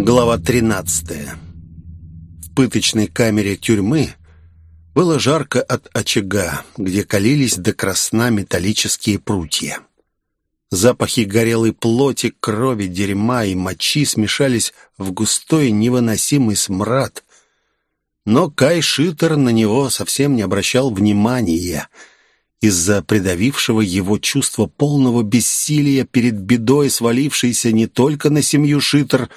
Глава 13. В пыточной камере тюрьмы было жарко от очага, где калились до красна металлические прутья. Запахи горелой плоти, крови, дерьма и мочи смешались в густой невыносимый смрад. Но Кай Шитер на него совсем не обращал внимания из-за придавившего его чувства полного бессилия перед бедой, свалившейся не только на семью Шитер, но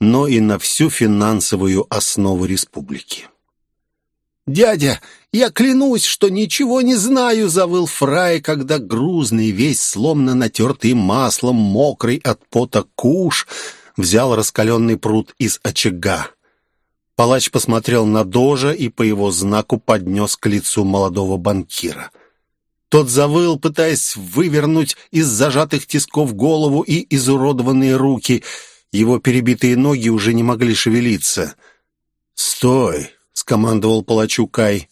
и на всю финансовую основу республики. «Дядя, я клянусь, что ничего не знаю!» — завыл Фрай, когда грузный, весь сломно натертый маслом, мокрый от пота куш, взял раскаленный пруд из очага. Палач посмотрел на Дожа и по его знаку поднес к лицу молодого банкира. Тот завыл, пытаясь вывернуть из зажатых тисков голову и изуродованные руки — его перебитые ноги уже не могли шевелиться. «Стой!» — скомандовал палачу Кай.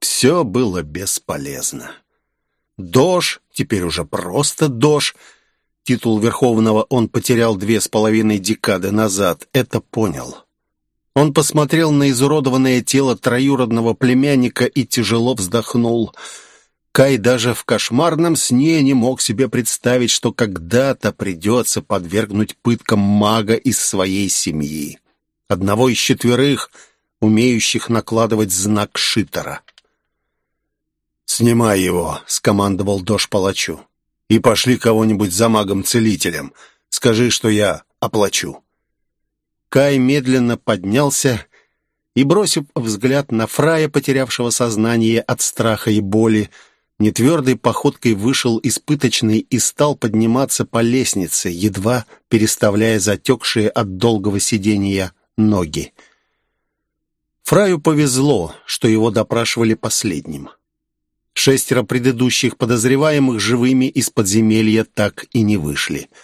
Все было бесполезно. Дож, теперь уже просто Дож, титул Верховного он потерял две с половиной декады назад, это понял. Он посмотрел на изуродованное тело троюродного племянника и тяжело вздохнул — Кай даже в кошмарном сне не мог себе представить, что когда-то придется подвергнуть пыткам мага из своей семьи. Одного из четверых, умеющих накладывать знак Шитера. «Снимай его», — скомандовал Дош палачу. «И пошли кого-нибудь за магом-целителем. Скажи, что я оплачу». Кай медленно поднялся и, бросив взгляд на Фрая, потерявшего сознание от страха и боли, нетвердой походкой вышел из пыточной и стал подниматься по лестнице, едва переставляя затекшие от долгого сидения ноги. Фраю повезло, что его допрашивали последним. Шестеро предыдущих подозреваемых живыми из подземелья так и не вышли —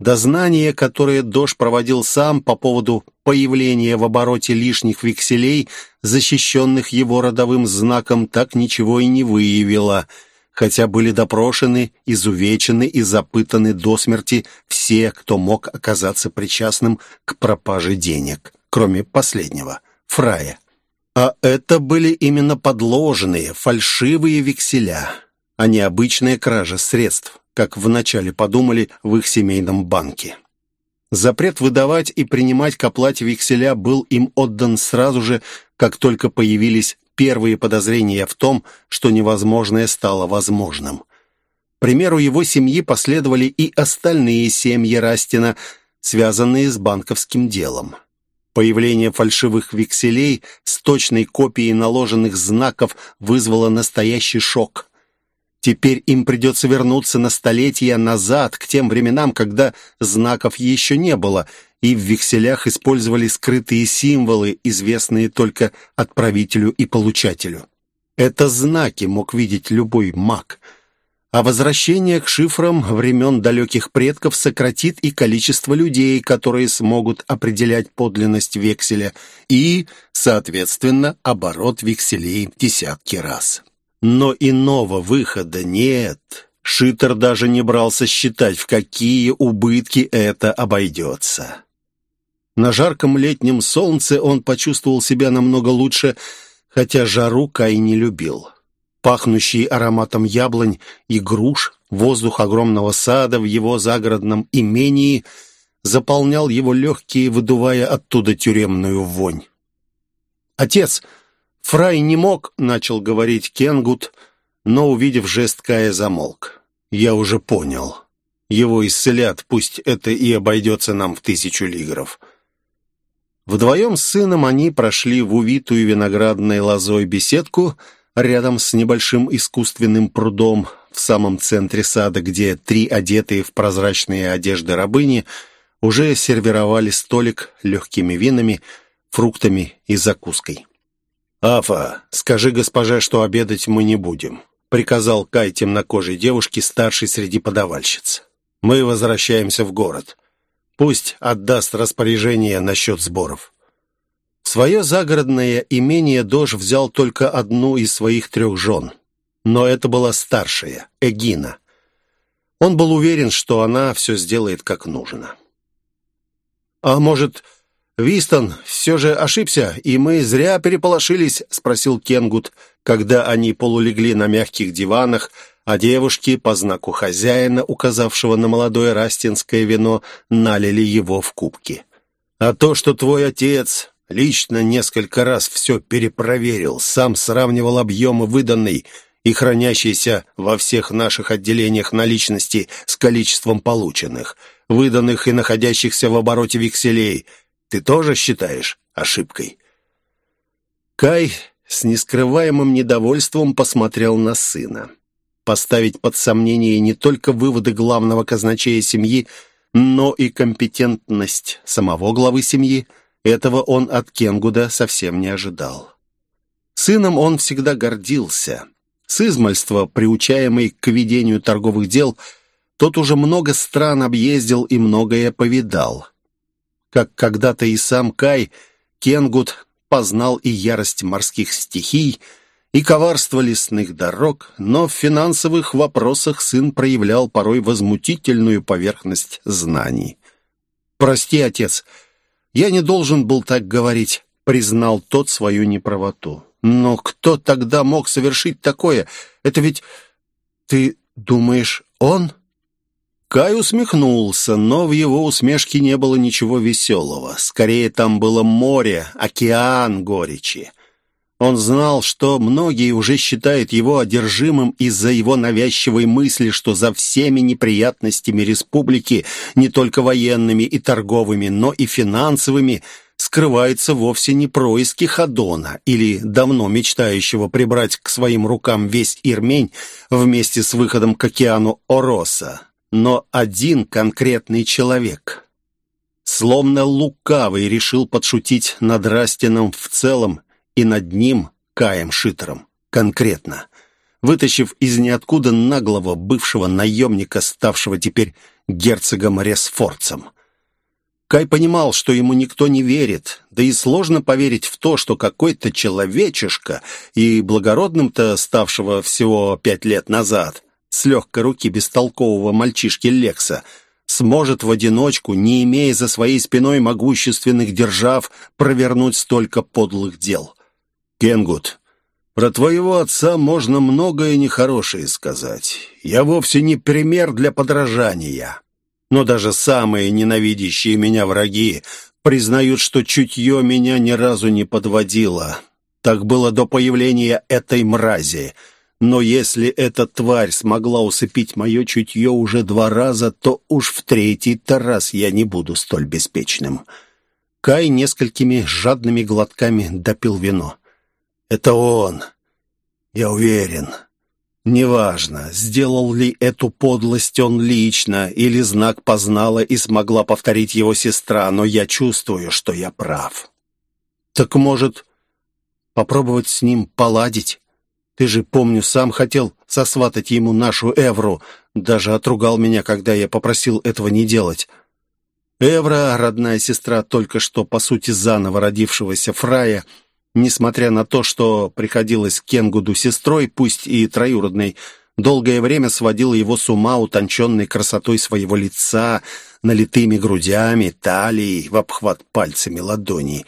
Дознание, которое Дош проводил сам по поводу появления в обороте лишних векселей, защищенных его родовым знаком, так ничего и не выявило, хотя были допрошены, изувечены и запытаны до смерти все, кто мог оказаться причастным к пропаже денег, кроме последнего, Фрая. А это были именно подложенные, фальшивые векселя, а не обычная кража средств как вначале подумали в их семейном банке. Запрет выдавать и принимать к оплате векселя был им отдан сразу же, как только появились первые подозрения в том, что невозможное стало возможным. К примеру его семьи последовали и остальные семьи Растина, связанные с банковским делом. Появление фальшивых векселей с точной копией наложенных знаков вызвало настоящий шок. Теперь им придется вернуться на столетия назад, к тем временам, когда знаков еще не было, и в векселях использовали скрытые символы, известные только отправителю и получателю. Это знаки мог видеть любой маг. А возвращение к шифрам времен далеких предков сократит и количество людей, которые смогут определять подлинность векселя, и, соответственно, оборот векселей десятки раз. Но иного выхода нет. Шитер даже не брался считать, в какие убытки это обойдется. На жарком летнем солнце он почувствовал себя намного лучше, хотя жару Кай не любил. Пахнущий ароматом яблонь и груш, воздух огромного сада в его загородном имении заполнял его легкие, выдувая оттуда тюремную вонь. «Отец!» Фрай не мог, начал говорить Кенгут, но, увидев жест Кая, замолк. Я уже понял. Его исцелят, пусть это и обойдется нам в тысячу лигров. Вдвоем с сыном они прошли в увитую виноградной лозой беседку рядом с небольшим искусственным прудом в самом центре сада, где три одетые в прозрачные одежды рабыни уже сервировали столик легкими винами, фруктами и закуской. «Афа, скажи госпоже, что обедать мы не будем», — приказал Кай темнокожей девушке, старшей среди подавальщиц. «Мы возвращаемся в город. Пусть отдаст распоряжение насчет сборов». Свое загородное имение Дож взял только одну из своих трех жен. Но это была старшая, Эгина. Он был уверен, что она все сделает как нужно. «А может, Вистон все же ошибся, и мы зря переполошились?» — спросил Кенгут, когда они полулегли на мягких диванах, а девушки, по знаку хозяина, указавшего на молодое растинское вино, налили его в кубки. «А то, что твой отец лично несколько раз все перепроверил, сам сравнивал объемы выданной и хранящейся во всех наших отделениях наличности с количеством полученных, выданных и находящихся в обороте векселей, ты тоже считаешь ошибкой?» Кай с нескрываемым недовольством посмотрел на сына поставить под сомнение не только выводы главного казначея семьи, но и компетентность самого главы семьи. Этого он от Кенгуда совсем не ожидал. Сыном он всегда гордился. С измальства, приучаемый к ведению торговых дел, тот уже много стран объездил и многое повидал. Как когда-то и сам Кай, Кенгуд познал и ярость морских стихий, и коварство лесных дорог, но в финансовых вопросах сын проявлял порой возмутительную поверхность знаний. «Прости, отец, я не должен был так говорить», — признал тот свою неправоту. «Но кто тогда мог совершить такое? Это ведь... Ты думаешь, он?» Кай усмехнулся, но в его усмешке не было ничего веселого. Скорее, там было море, океан горечи. Он знал, что многие уже считают его одержимым из-за его навязчивой мысли, что за всеми неприятностями республики, не только военными и торговыми, но и финансовыми, скрывается вовсе не происки Хадона или давно мечтающего прибрать к своим рукам весь Ирмень вместе с выходом к океану Ороса, но один конкретный человек. Словно лукавый решил подшутить над Растином в целом и над ним Каем Шитером, конкретно, вытащив из ниоткуда наглого бывшего наемника, ставшего теперь герцогом Ресфорцем. Кай понимал, что ему никто не верит, да и сложно поверить в то, что какой-то человечишка, и благородным-то ставшего всего пять лет назад, с легкой руки бестолкового мальчишки Лекса, сможет в одиночку, не имея за своей спиной могущественных держав, провернуть столько подлых дел. Кенгут, про твоего отца можно многое нехорошее сказать. Я вовсе не пример для подражания. Но даже самые ненавидящие меня враги признают, что чутье меня ни разу не подводило. Так было до появления этой мрази. Но если эта тварь смогла усыпить мое чутье уже два раза, то уж в третий-то раз я не буду столь беспечным». Кай несколькими жадными глотками допил вино. Это он. Я уверен. Неважно, сделал ли эту подлость он лично, или знак познала и смогла повторить его сестра, но я чувствую, что я прав. Так может, попробовать с ним поладить? Ты же, помню, сам хотел сосватать ему нашу Эвру, даже отругал меня, когда я попросил этого не делать. Эвра, родная сестра только что, по сути, заново родившегося Фрая, — Несмотря на то, что приходилось Кенгуду сестрой, пусть и троюродной, долгое время сводила его с ума утонченной красотой своего лица, налитыми грудями, талией в обхват пальцами ладоней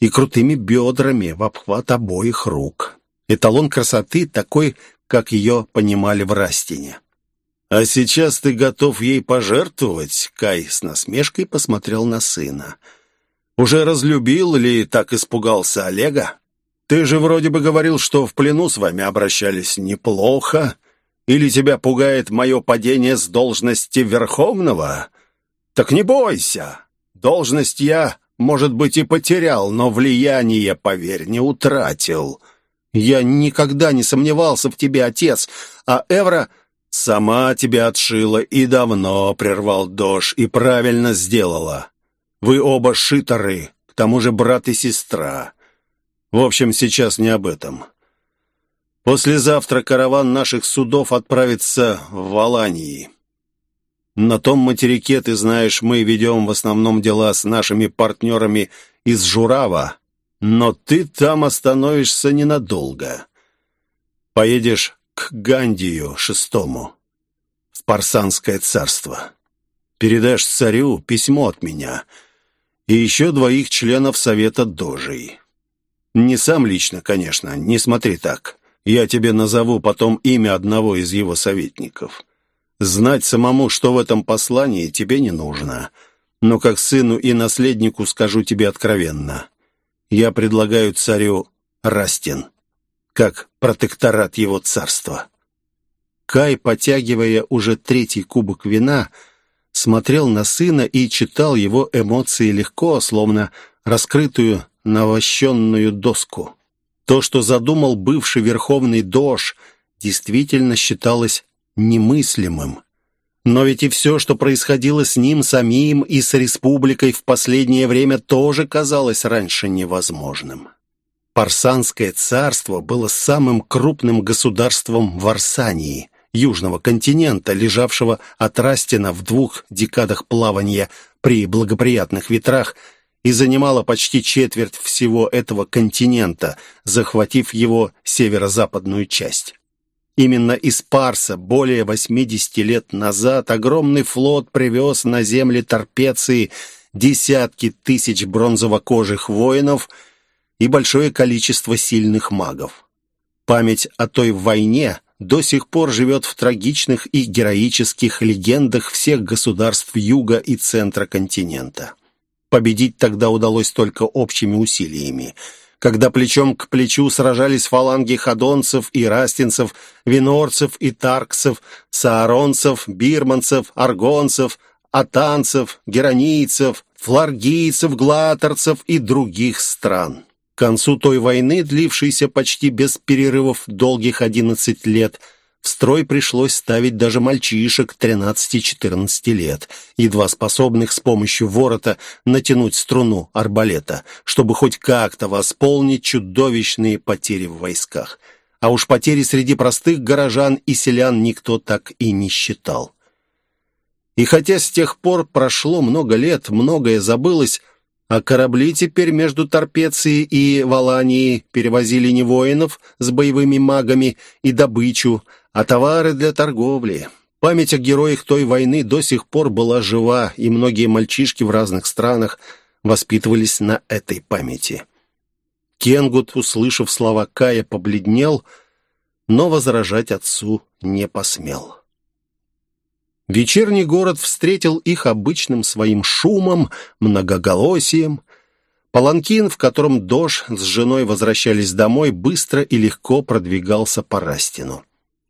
и крутыми бедрами в обхват обоих рук. Эталон красоты такой, как ее понимали в Растине. «А сейчас ты готов ей пожертвовать?» Кай с насмешкой посмотрел на сына. Уже разлюбил или так испугался Олега? Ты же вроде бы говорил, что в плену с вами обращались неплохо. Или тебя пугает мое падение с должности Верховного? Так не бойся. Должность я, может быть, и потерял, но влияние, поверь, не утратил. Я никогда не сомневался в тебе, отец, а Эвра сама тебя отшила и давно прервал Дош, и правильно сделала. Вы оба шиторы, к тому же брат и сестра. В общем, сейчас не об этом. Послезавтра караван наших судов отправится в Валании. На том материке, ты знаешь, мы ведем в основном дела с нашими партнерами из Журава, но ты там остановишься ненадолго. Поедешь к Гандию шестому, в Парсанское царство. Передашь царю письмо от меня — и еще двоих членов Совета Дожей. Не сам лично, конечно, не смотри так. Я тебе назову потом имя одного из его советников. Знать самому, что в этом послании, тебе не нужно. Но как сыну и наследнику скажу тебе откровенно. Я предлагаю царю Растин, как протекторат его царства». Кай, потягивая уже третий кубок вина, смотрел на сына и читал его эмоции легко, словно раскрытую навощенную доску. То, что задумал бывший верховный дож, действительно считалось немыслимым. Но ведь и все, что происходило с ним самим и с республикой в последнее время, тоже казалось раньше невозможным. Парсанское царство было самым крупным государством в Арсании – южного континента, лежавшего от Растина в двух декадах плавания при благоприятных ветрах, и занимала почти четверть всего этого континента, захватив его северо-западную часть. Именно из Парса более 80 лет назад огромный флот привез на земли Торпеции десятки тысяч бронзово-кожих воинов и большое количество сильных магов. Память о той войне до сих пор живет в трагичных и героических легендах всех государств юга и центра континента. Победить тогда удалось только общими усилиями. Когда плечом к плечу сражались фаланги ходонцев и растинцев, винорцев и тарксов, сааронцев, бирманцев, аргонцев, атанцев, геронийцев, фларгийцев, глаторцев и других стран. К концу той войны, длившейся почти без перерывов долгих 11 лет, в строй пришлось ставить даже мальчишек 13-14 лет, едва способных с помощью ворота натянуть струну арбалета, чтобы хоть как-то восполнить чудовищные потери в войсках. А уж потери среди простых горожан и селян никто так и не считал. И хотя с тех пор прошло много лет, многое забылось, а корабли теперь между Торпецией и Валанией перевозили не воинов с боевыми магами и добычу, а товары для торговли. Память о героях той войны до сих пор была жива, и многие мальчишки в разных странах воспитывались на этой памяти. Кенгут, услышав слова Кая, побледнел, но возражать отцу не посмел. Вечерний город встретил их обычным своим шумом, многоголосием. Паланкин, в котором Дож с женой возвращались домой, быстро и легко продвигался по Растину.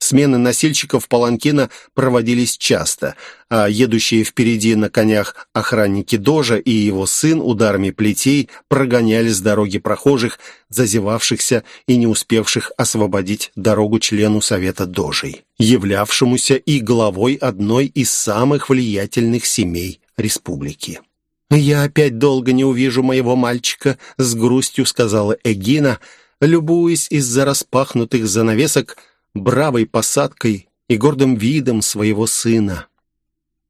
Смены носильщиков паланкина проводились часто, а едущие впереди на конях охранники Дожа и его сын ударами плетей прогоняли с дороги прохожих, зазевавшихся и не успевших освободить дорогу члену Совета Дожей, являвшемуся и главой одной из самых влиятельных семей республики. «Я опять долго не увижу моего мальчика», — с грустью сказала Эгина, любуясь из-за распахнутых занавесок — бравой посадкой и гордым видом своего сына.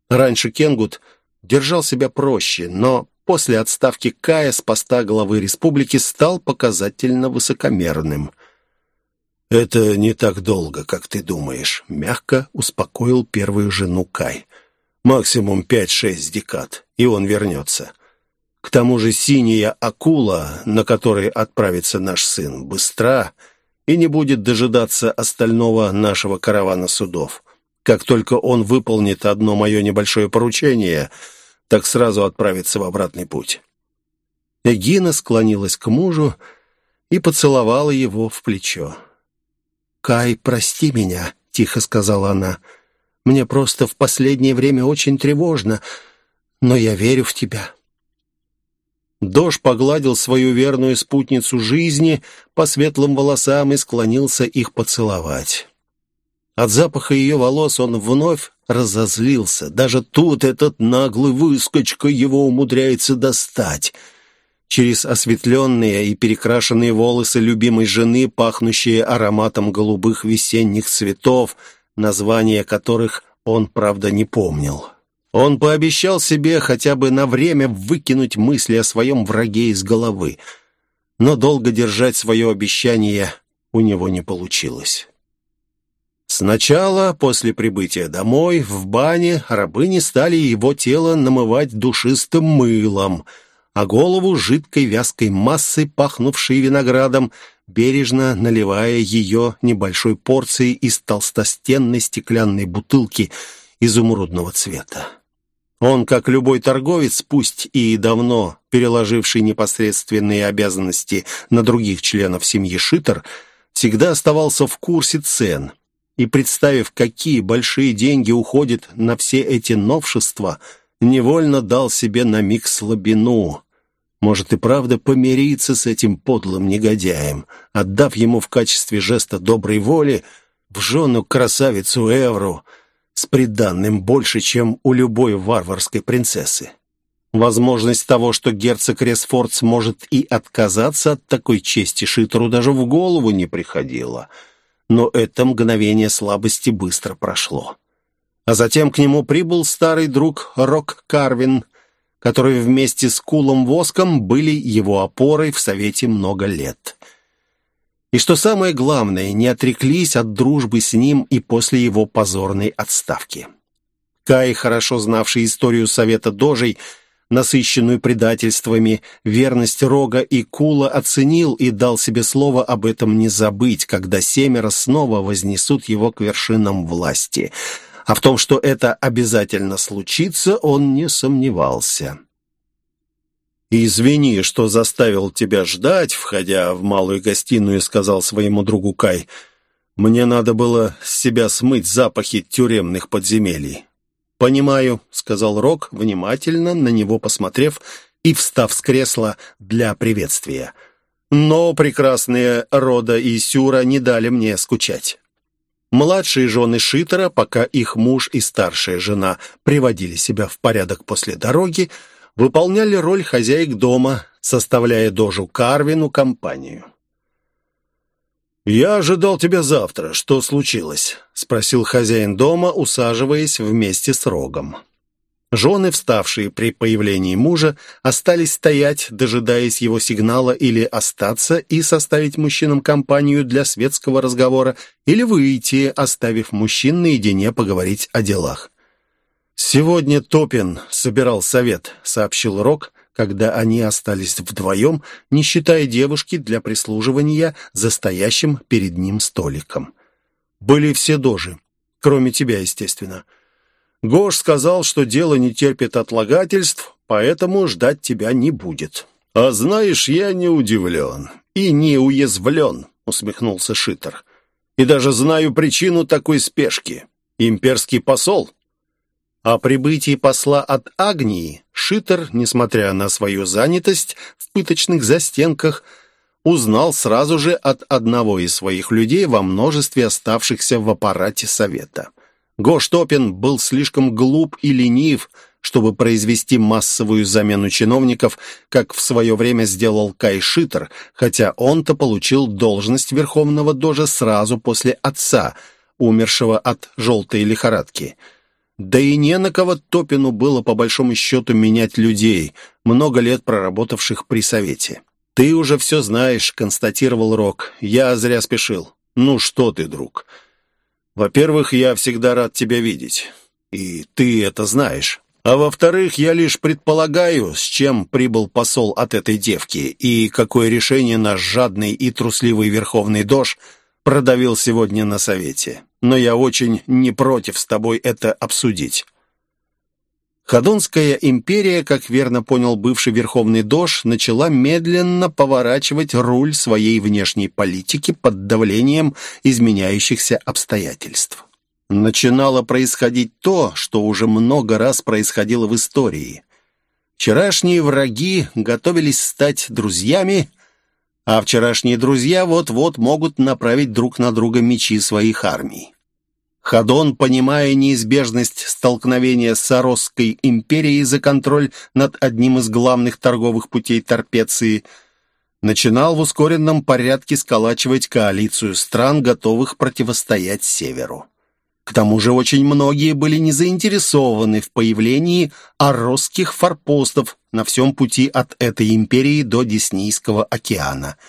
Раньше Кенгут держал себя проще, но после отставки Кая с поста главы республики стал показательно высокомерным. «Это не так долго, как ты думаешь», — мягко успокоил первую жену Кай. «Максимум пять-шесть декад, и он вернется. К тому же синяя акула, на которой отправится наш сын, быстра и не будет дожидаться остального нашего каравана судов. Как только он выполнит одно мое небольшое поручение, так сразу отправится в обратный путь». Эгина склонилась к мужу и поцеловала его в плечо. «Кай, прости меня», — тихо сказала она. «Мне просто в последнее время очень тревожно, но я верю в тебя». Дож погладил свою верную спутницу жизни по светлым волосам и склонился их поцеловать. От запаха ее волос он вновь разозлился. Даже тут этот наглый выскочка его умудряется достать. Через осветленные и перекрашенные волосы любимой жены, пахнущие ароматом голубых весенних цветов, названия которых он, правда, не помнил. Он пообещал себе хотя бы на время выкинуть мысли о своем враге из головы, но долго держать свое обещание у него не получилось. Сначала, после прибытия домой, в бане рабыни стали его тело намывать душистым мылом, а голову жидкой вязкой массой, пахнувшей виноградом, бережно наливая ее небольшой порцией из толстостенной стеклянной бутылки изумрудного цвета. Он, как любой торговец, пусть и давно переложивший непосредственные обязанности на других членов семьи Шитер, всегда оставался в курсе цен. И представив, какие большие деньги уходят на все эти новшества, невольно дал себе на миг слабину. Может и правда помириться с этим подлым негодяем, отдав ему в качестве жеста доброй воли в жену красавицу Эвру — с приданным больше, чем у любой варварской принцессы. Возможность того, что герцог Ресфордс может и отказаться от такой чести Шитеру даже в голову не приходила. Но это мгновение слабости быстро прошло. А затем к нему прибыл старый друг Рок Карвин, который вместе с Кулом Воском были его опорой в Совете много лет. И что самое главное, не отреклись от дружбы с ним и после его позорной отставки. Кай, хорошо знавший историю Совета Дожей, насыщенную предательствами, верность Рога и Кула оценил и дал себе слово об этом не забыть, когда семеро снова вознесут его к вершинам власти. А в том, что это обязательно случится, он не сомневался. «Извини, что заставил тебя ждать», — входя в малую гостиную, сказал своему другу Кай. «Мне надо было с себя смыть запахи тюремных подземелий». «Понимаю», — сказал Рок, внимательно на него посмотрев и встав с кресла для приветствия. «Но прекрасные Рода и Сюра не дали мне скучать». Младшие жены Шитера, пока их муж и старшая жена приводили себя в порядок после дороги, — выполняли роль хозяек дома, составляя дожу Карвину компанию. «Я ожидал тебя завтра. Что случилось?» — спросил хозяин дома, усаживаясь вместе с Рогом. Жены, вставшие при появлении мужа, остались стоять, дожидаясь его сигнала или остаться и составить мужчинам компанию для светского разговора, или выйти, оставив мужчин наедине поговорить о делах. «Сегодня Топин собирал совет», — сообщил Рок, когда они остались вдвоем, не считая девушки для прислуживания за стоящим перед ним столиком. «Были все дожи, кроме тебя, естественно. Гош сказал, что дело не терпит отлагательств, поэтому ждать тебя не будет». «А знаешь, я не удивлен и не уязвлен», — усмехнулся Шитер. «И даже знаю причину такой спешки. Имперский посол о прибытии посла от Агнии Шитер, несмотря на свою занятость в пыточных застенках, узнал сразу же от одного из своих людей во множестве оставшихся в аппарате совета. Гоштопин был слишком глуп и ленив, чтобы произвести массовую замену чиновников, как в свое время сделал Кай Шитер, хотя он-то получил должность верховного дожа сразу после отца, умершего от желтой лихорадки – да и не на кого Топину было по большому счету менять людей, много лет проработавших при совете. «Ты уже все знаешь», — констатировал Рок. «Я зря спешил». «Ну что ты, друг?» «Во-первых, я всегда рад тебя видеть. И ты это знаешь. А во-вторых, я лишь предполагаю, с чем прибыл посол от этой девки и какое решение наш жадный и трусливый верховный дож продавил сегодня на совете но я очень не против с тобой это обсудить». Ходунская империя, как верно понял бывший верховный дож, начала медленно поворачивать руль своей внешней политики под давлением изменяющихся обстоятельств. Начинало происходить то, что уже много раз происходило в истории. Вчерашние враги готовились стать друзьями, а вчерашние друзья вот-вот могут направить друг на друга мечи своих армий. Хадон, понимая неизбежность столкновения с Саросской империей за контроль над одним из главных торговых путей Торпеции, начинал в ускоренном порядке сколачивать коалицию стран, готовых противостоять Северу. К тому же очень многие были не заинтересованы в появлении аросских форпостов на всем пути от этой империи до Деснийского океана –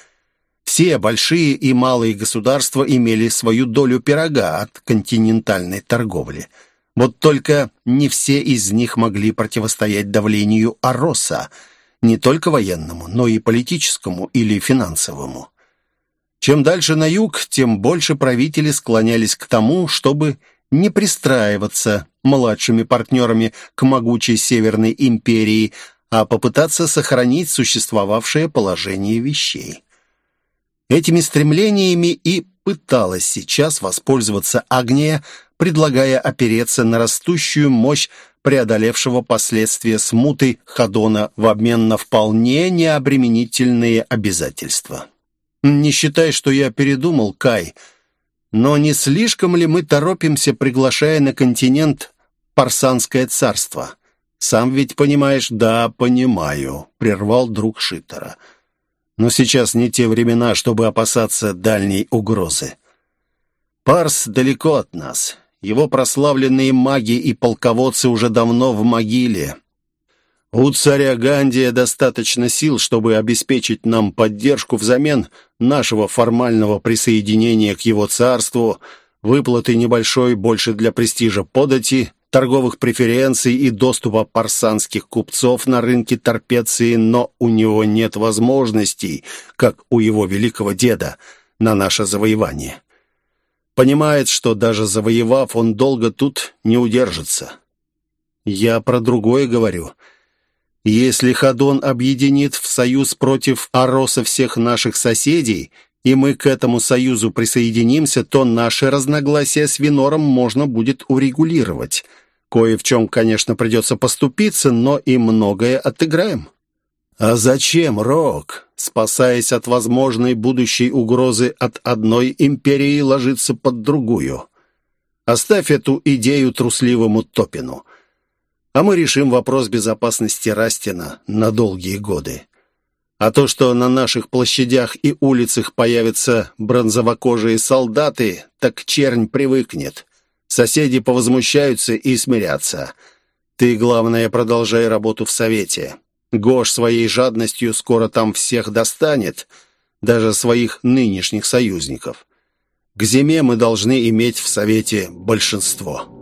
все большие и малые государства имели свою долю пирога от континентальной торговли. Вот только не все из них могли противостоять давлению Ароса, не только военному, но и политическому или финансовому. Чем дальше на юг, тем больше правители склонялись к тому, чтобы не пристраиваться младшими партнерами к могучей Северной империи, а попытаться сохранить существовавшее положение вещей. Этими стремлениями и пыталась сейчас воспользоваться Агния, предлагая опереться на растущую мощь преодолевшего последствия смуты Хадона в обмен на вполне необременительные обязательства. «Не считай, что я передумал, Кай, но не слишком ли мы торопимся, приглашая на континент Парсанское царство?» «Сам ведь понимаешь?» «Да, понимаю», — прервал друг Шиттера. «Но сейчас не те времена, чтобы опасаться дальней угрозы. Парс далеко от нас. Его прославленные маги и полководцы уже давно в могиле. У царя Гандия достаточно сил, чтобы обеспечить нам поддержку взамен нашего формального присоединения к его царству, выплаты небольшой больше для престижа подати, торговых преференций и доступа парсанских купцов на рынке Торпеции, но у него нет возможностей, как у его великого деда, на наше завоевание. Понимает, что даже завоевав, он долго тут не удержится. Я про другое говорю. Если Хадон объединит в союз против Ароса всех наших соседей, и мы к этому союзу присоединимся, то наши разногласия с Винором можно будет урегулировать. Кое в чем, конечно, придется поступиться, но и многое отыграем. А зачем, Рок, спасаясь от возможной будущей угрозы от одной империи, ложиться под другую? Оставь эту идею трусливому Топину. А мы решим вопрос безопасности Растина на долгие годы. А то, что на наших площадях и улицах появятся бронзовокожие солдаты, так чернь привыкнет. Соседи повозмущаются и смирятся. Ты, главное, продолжай работу в Совете. Гош своей жадностью скоро там всех достанет, даже своих нынешних союзников. К зиме мы должны иметь в Совете большинство».